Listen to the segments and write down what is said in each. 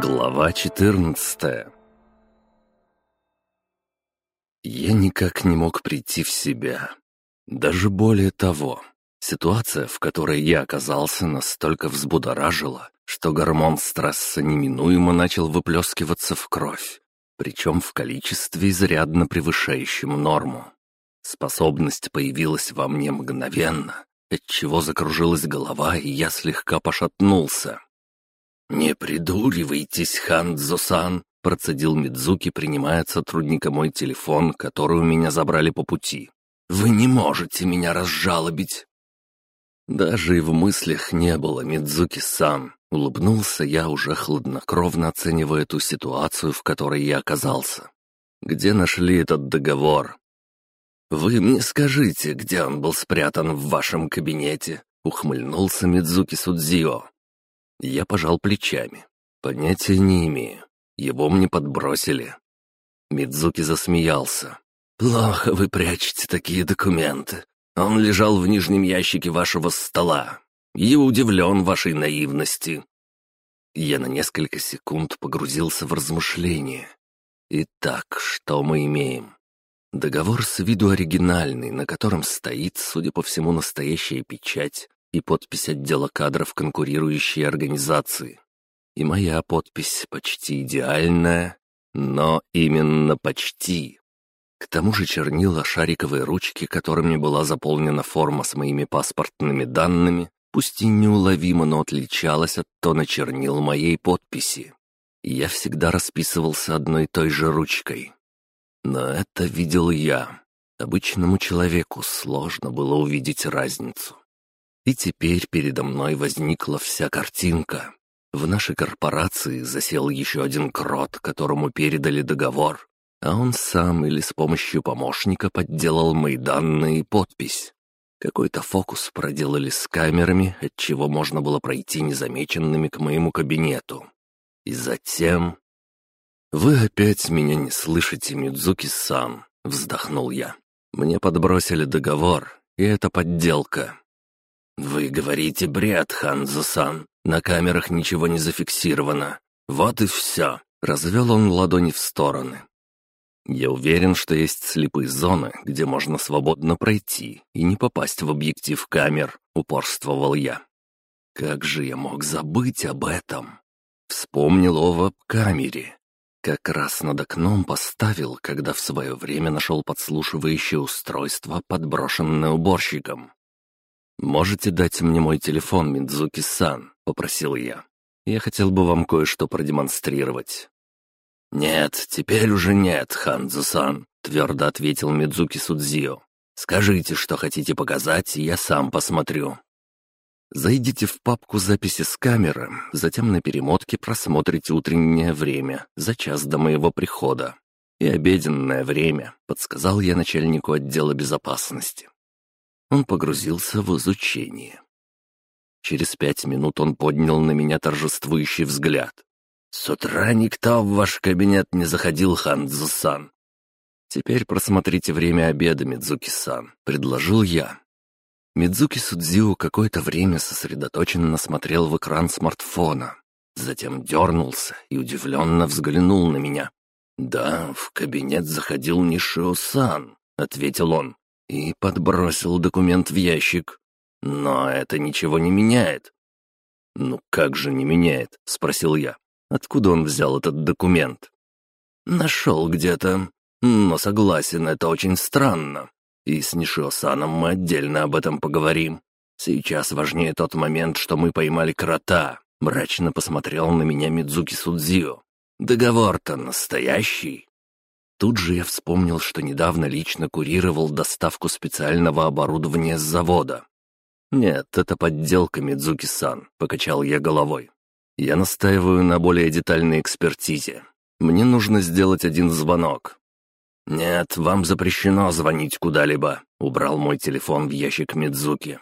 Глава 14 Я никак не мог прийти в себя. Даже более того, ситуация, в которой я оказался, настолько взбудоражила, что гормон стресса неминуемо начал выплескиваться в кровь, причем в количестве изрядно превышающем норму. Способность появилась во мне мгновенно, отчего закружилась голова, и я слегка пошатнулся. «Не придуривайтесь, Хандзо-сан», — процедил Мидзуки, принимая от сотрудника мой телефон, который у меня забрали по пути. «Вы не можете меня разжалобить». Даже и в мыслях не было Мидзуки-сан. Улыбнулся я, уже хладнокровно оценивая ту ситуацию, в которой я оказался. «Где нашли этот договор?» «Вы мне скажите, где он был спрятан в вашем кабинете?» — ухмыльнулся Мидзуки Судзио. Я пожал плечами. Понятия не имею. Его мне подбросили. Мидзуки засмеялся. «Плохо вы прячете такие документы. Он лежал в нижнем ящике вашего стола. И удивлен вашей наивности». Я на несколько секунд погрузился в размышления. Итак, что мы имеем? Договор с виду оригинальный, на котором стоит, судя по всему, настоящая печать и подпись отдела кадров конкурирующей организации. И моя подпись почти идеальная, но именно почти. К тому же чернила шариковой ручки, которыми была заполнена форма с моими паспортными данными, пусть и неуловимо, но отличалась от тона чернил моей подписи. Я всегда расписывался одной и той же ручкой. Но это видел я. Обычному человеку сложно было увидеть разницу. И теперь передо мной возникла вся картинка. В нашей корпорации засел еще один крот, которому передали договор, а он сам или с помощью помощника подделал мои данные и подпись. Какой-то фокус проделали с камерами, от чего можно было пройти незамеченными к моему кабинету. И затем... «Вы опять меня не слышите, Мидзуки-сан», — вздохнул я. «Мне подбросили договор, и это подделка. «Вы говорите бред, Ханзо-сан. На камерах ничего не зафиксировано. Вот и все». Развел он ладони в стороны. «Я уверен, что есть слепые зоны, где можно свободно пройти и не попасть в объектив камер», — упорствовал я. «Как же я мог забыть об этом?» Вспомнил о веб-камере. Как раз над окном поставил, когда в свое время нашел подслушивающее устройство, подброшенное уборщиком. «Можете дать мне мой телефон, Мидзуки-сан?» — попросил я. «Я хотел бы вам кое-что продемонстрировать». «Нет, теперь уже нет, Ханзо-сан», — твердо ответил Мидзуки Судзио. «Скажите, что хотите показать, и я сам посмотрю». Зайдите в папку записи с камеры, затем на перемотке просмотрите утреннее время за час до моего прихода. И обеденное время, подсказал я начальнику отдела безопасности. Он погрузился в изучение. Через пять минут он поднял на меня торжествующий взгляд. «С утра никто в ваш кабинет не заходил, Ханзу-сан». «Теперь просмотрите время обеда, Мидзуки-сан», — предложил я. Мидзуки Судзио какое-то время сосредоточенно смотрел в экран смартфона. Затем дернулся и удивленно взглянул на меня. «Да, в кабинет заходил Нишио-сан», — ответил он и подбросил документ в ящик. Но это ничего не меняет. «Ну как же не меняет?» — спросил я. «Откуда он взял этот документ?» «Нашел где-то. Но согласен, это очень странно. И с Нишиосаном мы отдельно об этом поговорим. Сейчас важнее тот момент, что мы поймали крота». Мрачно посмотрел на меня Мидзуки Судзио. «Договор-то настоящий?» Тут же я вспомнил, что недавно лично курировал доставку специального оборудования с завода. «Нет, это подделка, Мидзуки-сан», — покачал я головой. «Я настаиваю на более детальной экспертизе. Мне нужно сделать один звонок». «Нет, вам запрещено звонить куда-либо», — убрал мой телефон в ящик Мидзуки.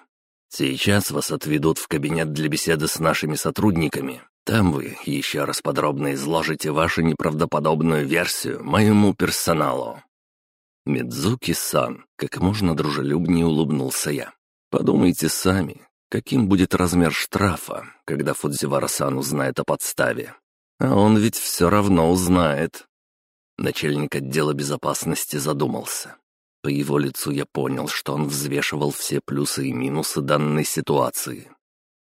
«Сейчас вас отведут в кабинет для беседы с нашими сотрудниками. Там вы еще раз подробно изложите вашу неправдоподобную версию моему персоналу». Мидзуки-сан, как можно дружелюбнее улыбнулся я. «Подумайте сами, каким будет размер штрафа, когда Фудзивара-сан узнает о подставе. А он ведь все равно узнает. Начальник отдела безопасности задумался. По его лицу я понял, что он взвешивал все плюсы и минусы данной ситуации.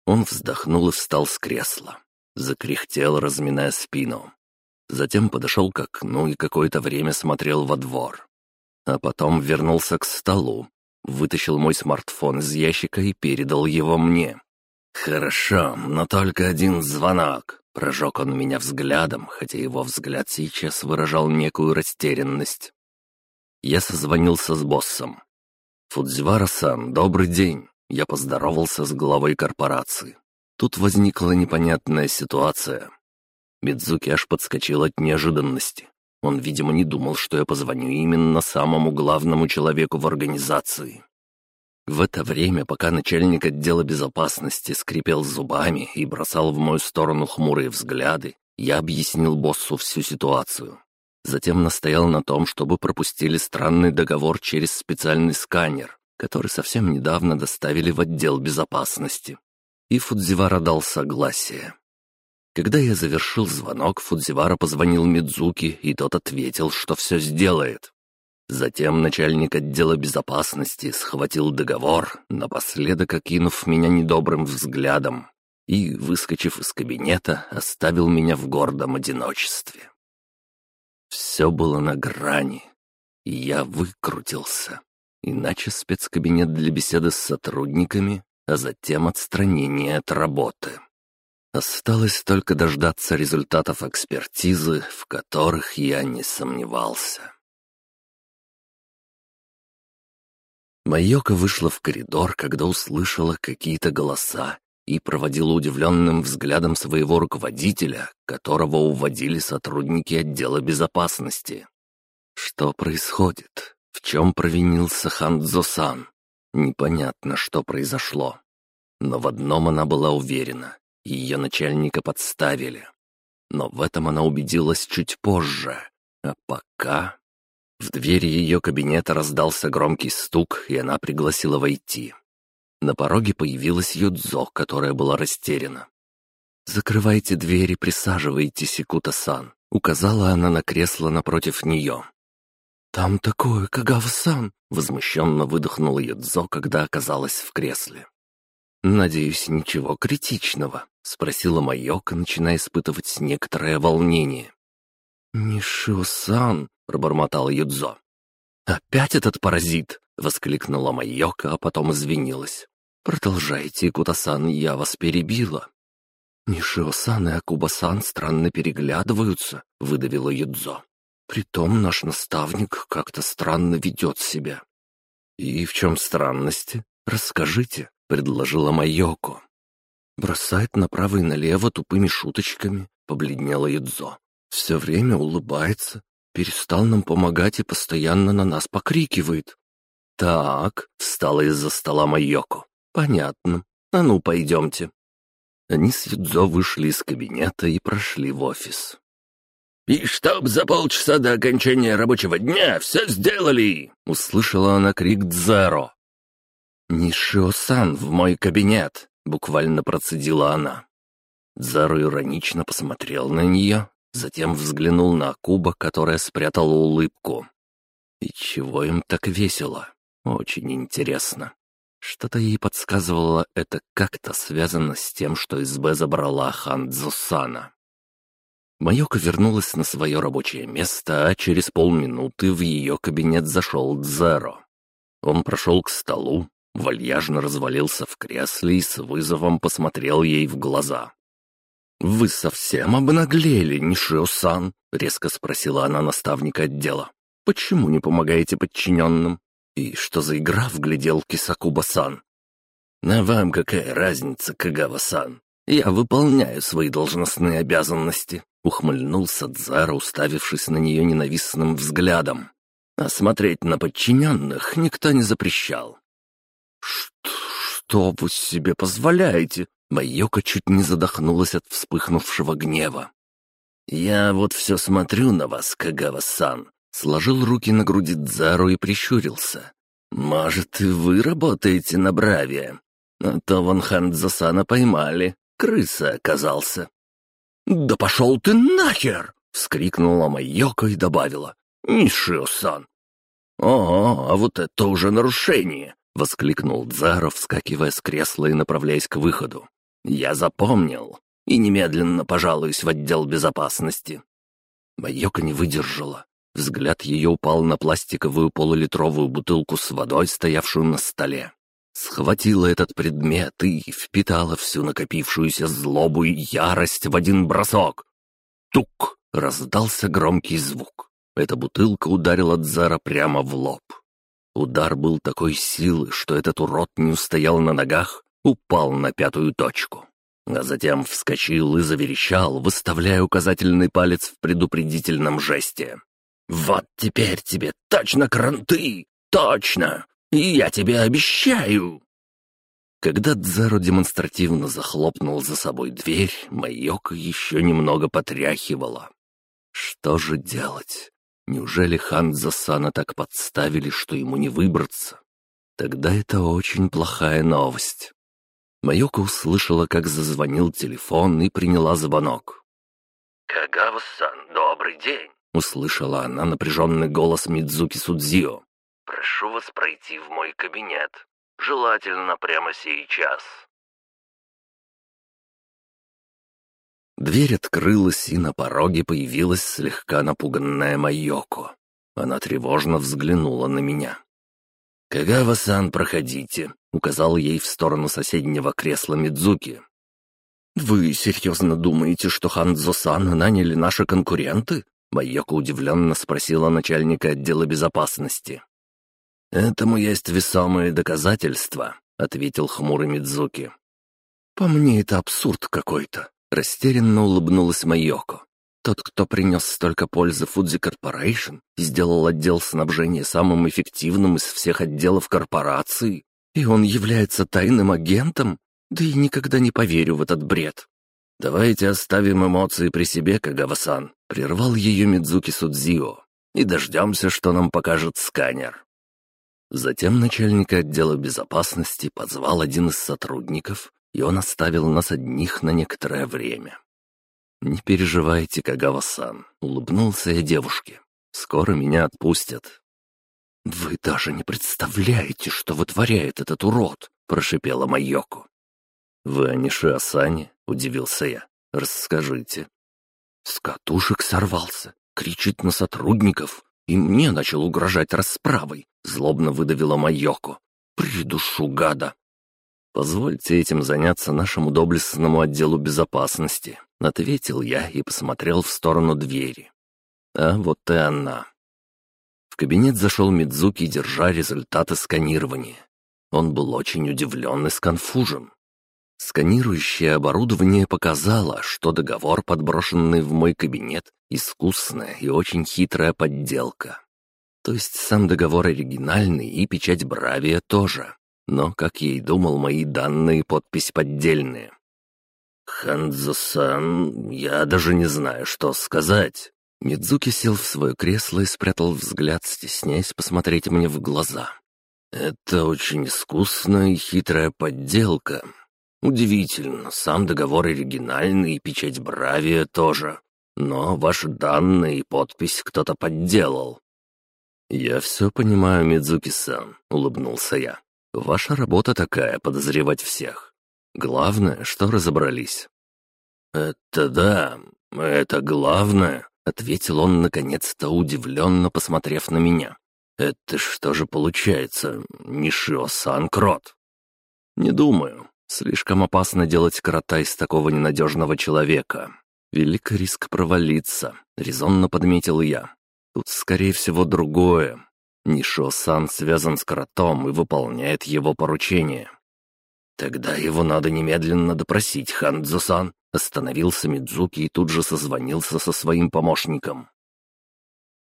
Он вздохнул и встал с кресла. Закряхтел, разминая спину. Затем подошел к окну и какое-то время смотрел во двор. А потом вернулся к столу, вытащил мой смартфон из ящика и передал его мне. «Хорошо, но только один звонок», — прожег он меня взглядом, хотя его взгляд сейчас выражал некую растерянность. Я созвонился с боссом. «Фудзивара-сан, добрый день!» Я поздоровался с главой корпорации. Тут возникла непонятная ситуация. Мидзуки аж подскочил от неожиданности. Он, видимо, не думал, что я позвоню именно самому главному человеку в организации. В это время, пока начальник отдела безопасности скрипел зубами и бросал в мою сторону хмурые взгляды, я объяснил боссу всю ситуацию. Затем настоял на том, чтобы пропустили странный договор через специальный сканер, который совсем недавно доставили в отдел безопасности. И Фудзивара дал согласие. Когда я завершил звонок, Фудзивара позвонил Мидзуки, и тот ответил, что все сделает. Затем начальник отдела безопасности схватил договор, напоследок окинув меня недобрым взглядом, и, выскочив из кабинета, оставил меня в гордом одиночестве. Все было на грани, и я выкрутился. Иначе спецкабинет для беседы с сотрудниками, а затем отстранение от работы. Осталось только дождаться результатов экспертизы, в которых я не сомневался. Майока вышла в коридор, когда услышала какие-то голоса и проводила удивленным взглядом своего руководителя, которого уводили сотрудники отдела безопасности. Что происходит? В чем провинился Хандзо-сан? Непонятно, что произошло. Но в одном она была уверена. Ее начальника подставили. Но в этом она убедилась чуть позже. А пока... В двери ее кабинета раздался громкий стук, и она пригласила войти. На пороге появилась Юдзо, которая была растеряна. «Закрывайте дверь и присаживайтесь, Икута-сан», — указала она на кресло напротив нее. «Там такое, Кагава-сан!» — возмущенно выдохнула Юдзо, когда оказалась в кресле. «Надеюсь, ничего критичного», — спросила Майока, начиная испытывать некоторое волнение. «Нишио-сан», — пробормотал Юдзо. «Опять этот паразит!» — воскликнула Майока, а потом извинилась. «Продолжайте, Кутасан, я вас перебила». «Нишио-сан и Акуба-сан странно переглядываются», — выдавила Юдзо. «Притом наш наставник как-то странно ведет себя». «И в чем странности? Расскажите», — предложила Майоко. «Бросает направо и налево тупыми шуточками», — побледнела Юдзо. «Все время улыбается, Перестал нам помогать и постоянно на нас покрикивает. «Так», — встала из-за стола Майоко. «Понятно. А ну, пойдемте». Они с Юдзо вышли из кабинета и прошли в офис. «И чтоб за полчаса до окончания рабочего дня все сделали!» — услышала она крик Дзеро. «Нишио-сан в мой кабинет!» — буквально процедила она. Дзеро иронично посмотрел на нее, Затем взглянул на Куба, которая спрятала улыбку. И чего им так весело? Очень интересно. Что-то ей подсказывало, это как-то связано с тем, что СБ забрала Хандзусана. Майока вернулась на свое рабочее место, а через полминуты в ее кабинет зашел Дзеро. Он прошел к столу, вальяжно развалился в кресле и с вызовом посмотрел ей в глаза. «Вы совсем обнаглели, Нишио-сан?» — резко спросила она наставника отдела. «Почему не помогаете подчиненным? И что за игра в гляделки Сакуба-сан?» «На вам какая разница, Кагава-сан? Я выполняю свои должностные обязанности», — ухмыльнулся Дзара, уставившись на нее ненавистным взглядом. «А смотреть на подчиненных никто не запрещал». «Что, что вы себе позволяете?» Майока чуть не задохнулась от вспыхнувшего гнева. «Я вот все смотрю на вас, Кагава-сан», сложил руки на груди Дзару и прищурился. «Может, и вы работаете на Браве? А то вон Хандзасана поймали, крыса оказался». «Да пошел ты нахер!» — вскрикнула Майоко и добавила. «Нишио-сан!» «О, а вот это уже нарушение!» — воскликнул Дзаро, вскакивая с кресла и направляясь к выходу. «Я запомнил и немедленно пожалуюсь в отдел безопасности». Майока не выдержала. Взгляд ее упал на пластиковую полулитровую бутылку с водой, стоявшую на столе. Схватила этот предмет и впитала всю накопившуюся злобу и ярость в один бросок. Тук! Раздался громкий звук. Эта бутылка ударила Дзара прямо в лоб. Удар был такой силы, что этот урод не устоял на ногах, упал на пятую точку. А затем вскочил и заверещал, выставляя указательный палец в предупредительном жесте. «Вот теперь тебе точно кранты! Точно! Я тебе обещаю!» Когда Дзаро демонстративно захлопнул за собой дверь, Майока еще немного потряхивала. Что же делать? Неужели Ханза Сана так подставили, что ему не выбраться? Тогда это очень плохая новость. Майока услышала, как зазвонил телефон и приняла звонок. «Кагава-сан, добрый день!» — услышала она напряженный голос Мидзуки Судзио. «Прошу вас пройти в мой кабинет. Желательно прямо сейчас». Дверь открылась, и на пороге появилась слегка напуганная Майоко. Она тревожно взглянула на меня. «Кагава-сан, проходите», — указал ей в сторону соседнего кресла Мидзуки. «Вы серьезно думаете, что Ханзо-сан наняли наши конкуренты?» Майоко удивленно спросила начальника отдела безопасности. «Этому есть весомые доказательства», — ответил хмурый Мидзуки. «По мне это абсурд какой-то», — растерянно улыбнулась Майоко. Тот, кто принес столько пользы Фудзи Корпорейшн сделал отдел снабжения самым эффективным из всех отделов корпорации, и он является тайным агентом? Да и никогда не поверю в этот бред. «Давайте оставим эмоции при себе, Кагава-сан», — прервал ее Мидзуки Судзио, «и дождемся, что нам покажет сканер». Затем начальник отдела безопасности позвал один из сотрудников, и он оставил нас одних на некоторое время. «Не переживайте, Кагава-сан», — улыбнулся я девушке. «Скоро меня отпустят». «Вы даже не представляете, что вытворяет этот урод», — прошипела Майоко. «Вы о Ниши удивился я. «Расскажите». С катушек сорвался, кричит на сотрудников, и мне начал угрожать расправой, злобно выдавила Майоко. «Придушу гада!» «Позвольте этим заняться нашему доблестному отделу безопасности», — ответил я и посмотрел в сторону двери. А вот и она. В кабинет зашел Мидзуки, держа результаты сканирования. Он был очень удивлен и сконфужен. Сканирующее оборудование показало, что договор, подброшенный в мой кабинет, искусная и очень хитрая подделка. То есть сам договор оригинальный и печать Бравия тоже. Но, как я и думал, мои данные и подпись поддельные. «Ханзо-сан, я даже не знаю, что сказать». Мидзуки сел в свое кресло и спрятал взгляд, стесняясь посмотреть мне в глаза. «Это очень искусная и хитрая подделка. Удивительно, сам договор оригинальный и печать Бравия тоже. Но ваши данные и подпись кто-то подделал». «Я все понимаю, Мидзуки-сан», — улыбнулся я. «Ваша работа такая — подозревать всех. Главное, что разобрались». «Это да, это главное», — ответил он наконец-то удивленно, посмотрев на меня. «Это что же получается, Нишио-сан Крот?» «Не думаю. Слишком опасно делать крота из такого ненадежного человека. Велик риск провалиться», — резонно подметил я. «Тут, скорее всего, другое. Нишо-сан связан с кротом и выполняет его поручение. «Тогда его надо немедленно допросить, Хандзо-сан», — остановился Мидзуки и тут же созвонился со своим помощником.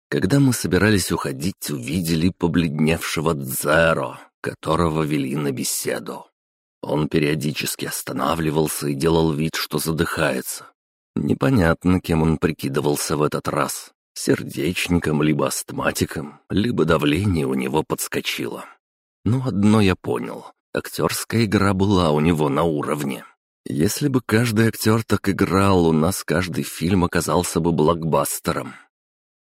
Когда мы собирались уходить, увидели побледневшего Дзеро, которого вели на беседу. Он периодически останавливался и делал вид, что задыхается. Непонятно, кем он прикидывался в этот раз. Сердечником, либо астматиком, либо давление у него подскочило. Но одно я понял. Актерская игра была у него на уровне. Если бы каждый актер так играл, у нас каждый фильм оказался бы блокбастером.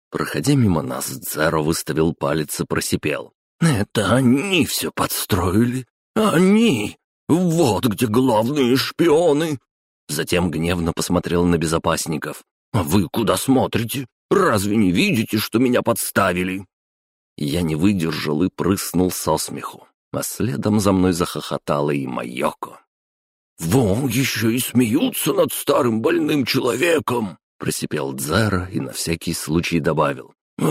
Проходя мимо нас, Дзеро выставил палец и просипел. «Это они все подстроили! Они! Вот где главные шпионы!» Затем гневно посмотрел на безопасников. «А вы куда смотрите? Разве не видите, что меня подставили?» Я не выдержал и прыснул со смеху, а следом за мной захохотала и Майоко. «Вон еще и смеются над старым больным человеком!» Просипел Дзера и на всякий случай добавил.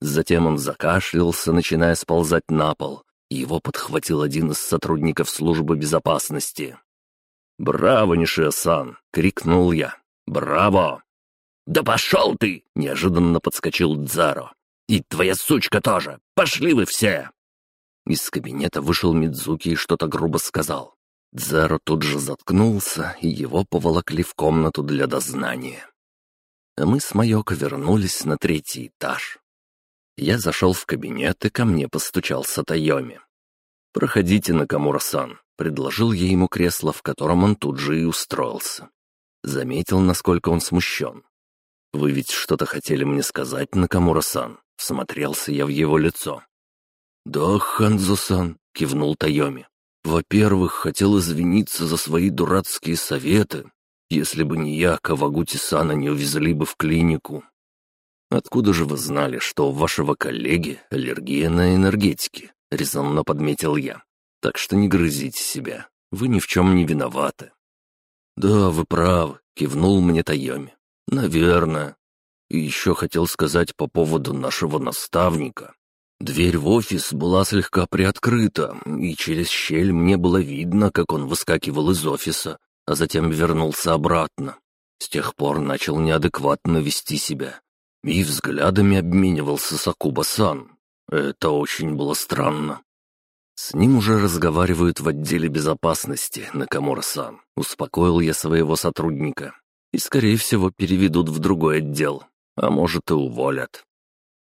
Затем он закашлялся, начиная сползать на пол. Его подхватил один из сотрудников службы безопасности. «Браво, Нишио-сан!» — крикнул я. «Браво!» «Да пошел ты!» — неожиданно подскочил Дзаро. «И твоя сучка тоже! Пошли вы все!» Из кабинета вышел Мидзуки и что-то грубо сказал. Дзаро тут же заткнулся, и его поволокли в комнату для дознания. А мы с Майоко вернулись на третий этаж. Я зашел в кабинет, и ко мне постучался Тайоми. «Проходите, Накамура-сан», — предложил я ему кресло, в котором он тут же и устроился. Заметил, насколько он смущен. «Вы ведь что-то хотели мне сказать, Накамура-сан?» — всмотрелся я в его лицо. «Да, Ханзо-сан», — кивнул Тайоми. «Во-первых, хотел извиниться за свои дурацкие советы. Если бы не я, Кавагути-сана не увезли бы в клинику. Откуда же вы знали, что у вашего коллеги аллергия на энергетики?» — резонно подметил я. «Так что не грызите себя. Вы ни в чем не виноваты». «Да, вы правы», — кивнул мне Тайоми. «Наверное. И еще хотел сказать по поводу нашего наставника. Дверь в офис была слегка приоткрыта, и через щель мне было видно, как он выскакивал из офиса, а затем вернулся обратно. С тех пор начал неадекватно вести себя. И взглядами обменивался с Акуба-сан. Это очень было странно. С ним уже разговаривают в отделе безопасности, Накамура-сан. Успокоил я своего сотрудника и, скорее всего, переведут в другой отдел, а может и уволят.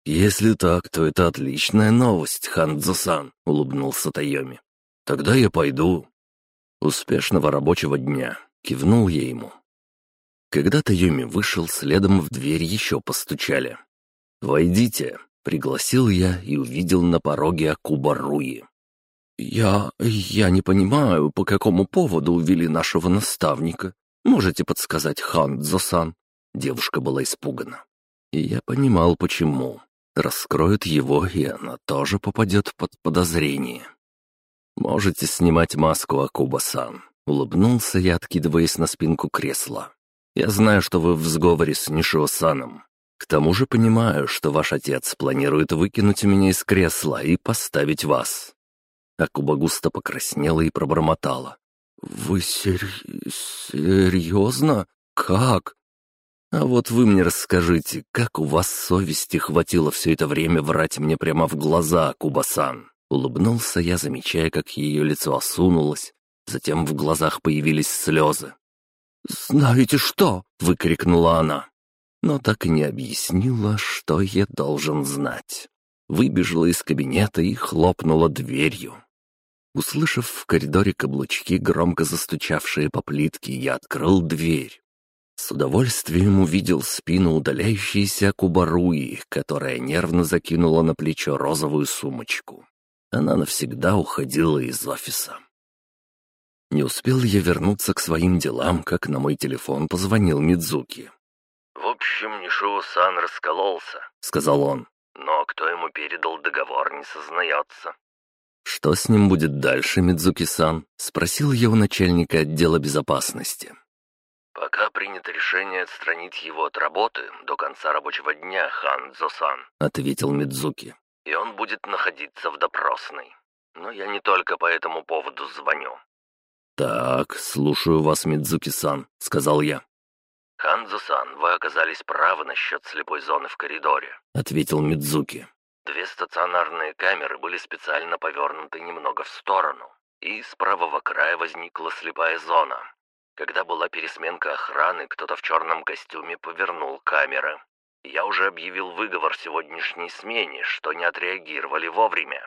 «Если так, то это отличная новость, Хандзо-сан», — улыбнулся Тайоми. «Тогда я пойду». «Успешного рабочего дня», — кивнул я ему. Когда Тайоми вышел, следом в дверь еще постучали. «Войдите», — пригласил я и увидел на пороге Акуба Руи. «Я... я не понимаю, по какому поводу увели нашего наставника. Можете подсказать, Хан-Дзо-сан?» Девушка была испугана. И я понимал, почему. Раскроют его, и она тоже попадет под подозрение. «Можете снимать маску, Акуба-сан», — улыбнулся я, откидываясь на спинку кресла. «Я знаю, что вы в сговоре с Нишио-саном. К тому же понимаю, что ваш отец планирует выкинуть меня из кресла и поставить вас». Акуба густо покраснела и пробормотала. «Вы сер... серьезно? Как?» «А вот вы мне расскажите, как у вас совести хватило все это время врать мне прямо в глаза, Кубасан?» Улыбнулся я, замечая, как ее лицо осунулось, затем в глазах появились слезы. «Знаете что?» — выкрикнула она. Но так и не объяснила, что я должен знать. Выбежала из кабинета и хлопнула дверью. Услышав в коридоре каблучки, громко застучавшие по плитке, я открыл дверь. С удовольствием увидел спину удаляющейся Кубаруи, которая нервно закинула на плечо розовую сумочку. Она навсегда уходила из офиса. Не успел я вернуться к своим делам, как на мой телефон позвонил Мидзуки. «В общем, Нишоу-сан раскололся», — сказал он. «Но кто ему передал договор, не сознается». «Что с ним будет дальше, Мидзуки-сан?» — спросил я у начальника отдела безопасности. «Пока принято решение отстранить его от работы до конца рабочего дня, Хан Зосан», — ответил Мидзуки. «И он будет находиться в допросной. Но я не только по этому поводу звоню». «Так, слушаю вас, Мидзуки-сан», — сказал я. «Ханзо-сан, вы оказались правы насчет слепой зоны в коридоре», — ответил Мидзуки. «Две стационарные камеры были специально повернуты немного в сторону, и с правого края возникла слепая зона. Когда была пересменка охраны, кто-то в черном костюме повернул камеры. Я уже объявил выговор сегодняшней смене, что не отреагировали вовремя.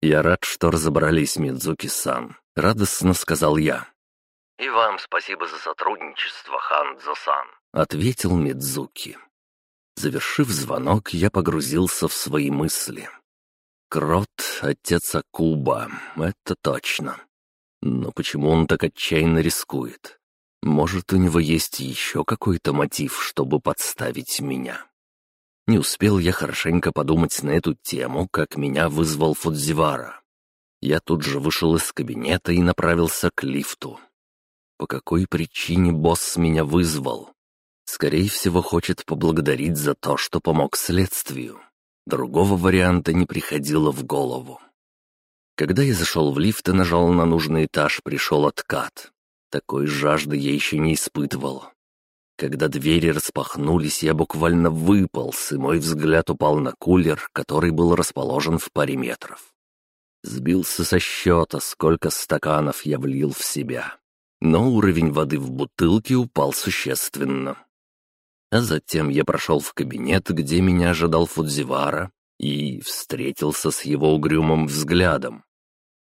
Я рад, что разобрались, Мидзуки-сан. — радостно сказал я. «И вам спасибо за сотрудничество, Хандзо-сан», — ответил Мидзуки. Завершив звонок, я погрузился в свои мысли. Крот — отец Акуба, это точно. Но почему он так отчаянно рискует? Может, у него есть еще какой-то мотив, чтобы подставить меня? Не успел я хорошенько подумать на эту тему, как меня вызвал Фудзивара. Я тут же вышел из кабинета и направился к лифту. По какой причине босс меня вызвал? Скорее всего, хочет поблагодарить за то, что помог следствию. Другого варианта не приходило в голову. Когда я зашел в лифт и нажал на нужный этаж, пришел откат. Такой жажды я еще не испытывал. Когда двери распахнулись, я буквально выполз, и мой взгляд упал на кулер, который был расположен в паре метров. Сбился со счета, сколько стаканов я влил в себя. Но уровень воды в бутылке упал существенно. А затем я прошел в кабинет, где меня ожидал Фудзивара, и встретился с его угрюмым взглядом.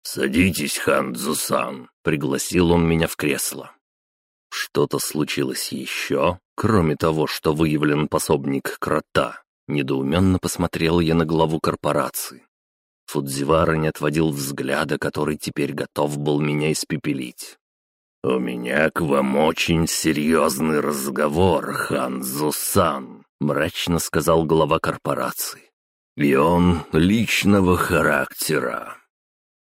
«Садитесь, Хандзусан», — пригласил он меня в кресло. Что-то случилось еще, кроме того, что выявлен пособник крота. Недоуменно посмотрел я на главу корпорации. Фудзивара не отводил взгляда, который теперь готов был меня испепелить. «У меня к вам очень серьезный разговор, Ханзу-сан», — мрачно сказал глава корпорации. «И он личного характера.